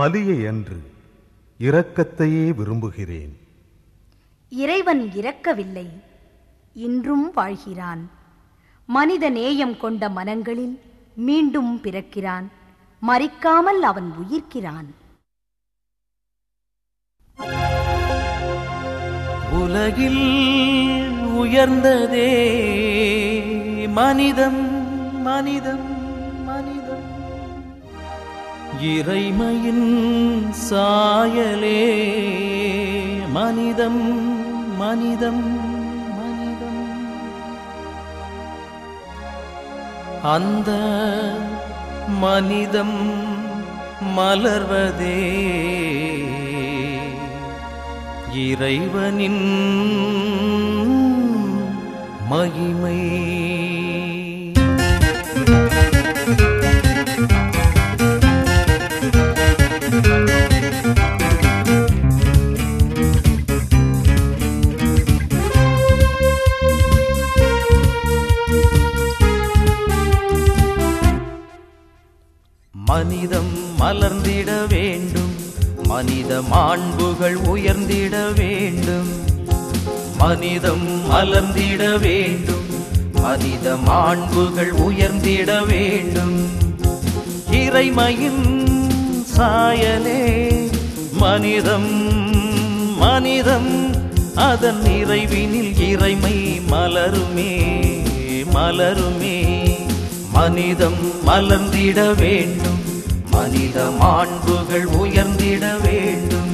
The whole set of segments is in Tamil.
பலியை அன்று இரக்கத்தையே விரும்புகிறேன். இறைவன் இறக்கவில்லை இன்றும் வாழ்கிறான். மனித நேயம் கொண்ட மனங்களில் மீண்டும் பிறக்கிறான் மறிக்காமல் அவன் உயிர்க்கிறான். உலகில் உயர்ந்ததே மனிதம் மனிதம் மனிதம். இறைமையின் சாயலே. மனிதம் மனிதம் மனிதம். அந்த மனிதம் மலர்வதே. இறைவனின் மகிமை. மனிதம் மலர்ந்திட வேண்டும். மனித மாண்புகள் உயர்ந்திட வேண்டும். மனிதம் மலர்ந்திட வேண்டும். மனித மாண்புகள் உயர்ந்திட வேண்டும். இறைமையின் சாயலே மனிதம் மனிதம் அதன் நிறைவினில் இறைமை மலருமே மலருமே. மனிதம் மலர்ந்திட வேண்டும் மனித மாண்புகள் உயர்ந்திட வேண்டும்.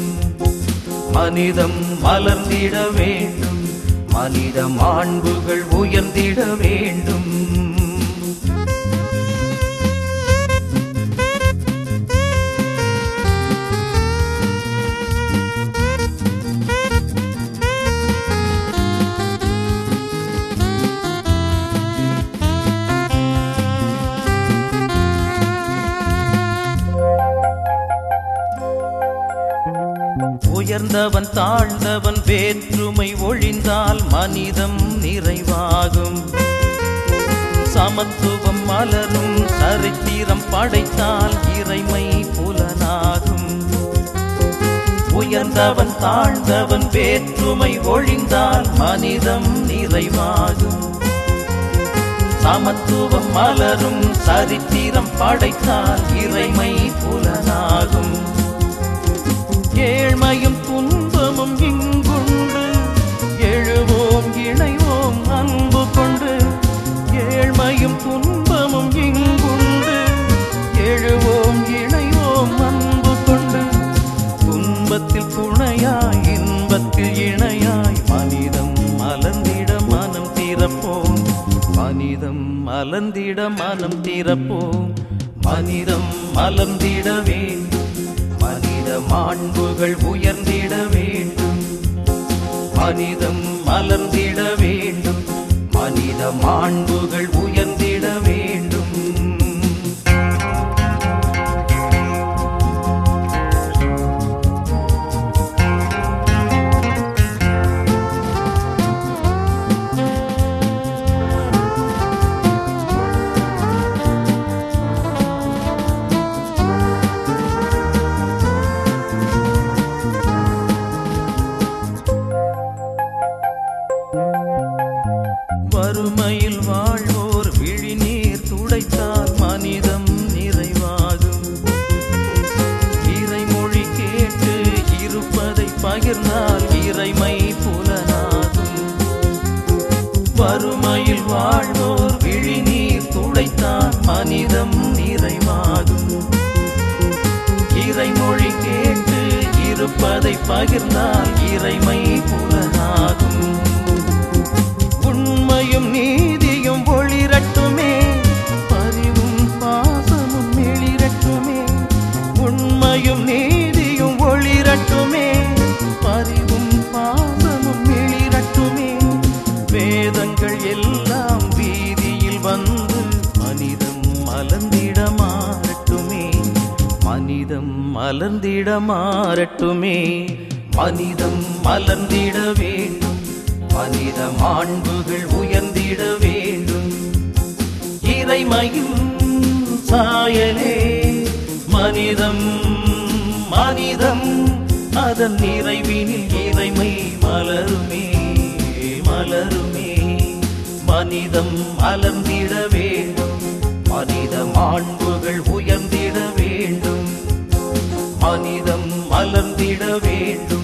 மனிதம் மலர்ந்திட வேண்டும் மனித மாண்புகள் உயர்ந்திட வேண்டும். உயர்ந்தவன் தாழ்ந்தவன் வேற்றுமை ஒழிந்தால் மனிதம் நிறைவாகும். சமத்துவம் மலரும் சரித்திரம் படைத்தால் இறைமை புலனாகும். உயர்ந்தவன் தாழ்ந்தவன் வேற்றுமை ஒழிந்தால் மனிதம் நிறைவாகும். சமத்துவம் மலரும் சரித்திரம் படைத்தால் இறைமை துன்பமும் இங்குண்டு எழுவோம் இணைவோம் அன்பு கொண்டு. துன்பத்தில் துணையாய் இன்பத்தில் இணையாய். மனிதம் மலர்ந்திட மனம் தீரப்போம் மனிதம் மலர்ந்திட மனம் தீரப்போம் மனிதம் மலர்ந்திட வேண்டும் மனித மாண்புகள் உயர்ந்திட வேண்டும் மனிதம் மலர்ந்திட வேண்டும். மனித மாண்புகள் விழிநீர் மனிதம் நிறைவாகும். இறைமொழி கேட்டு இருப்பதை பகிர்ந்தால் இறைமை புலனாகும். வறுமையில் வாழ்வோர் விழிநீர் துடைத்தால் மனிதம் நிறைவாகும். இறைமொழி கேட்டு இருப்பதை பகிர்ந்தால் இறைமை புலனாகும். வேதங்கள் எல்லாம் வீதியில் வந்து மனிதம் மலர்ந்திட மாறட்டுமே மனிதம் மலர்ந்திட மாறட்டுமே மனிதம் மலர்ந்திட வேண்டும். மனித மாண்புகள் உயர்ந்திட வேண்டும். இறைமையும் சாயலே. மனிதம் மனிதம் அதன் நிறைவினில் இறைமை மலருமே. மனிதம் அலர்ந்திட வேண்டும். மனித மாண்புகள் உயர்ந்திட வேண்டும். மனிதம் அலர்ந்திட வேண்டும்.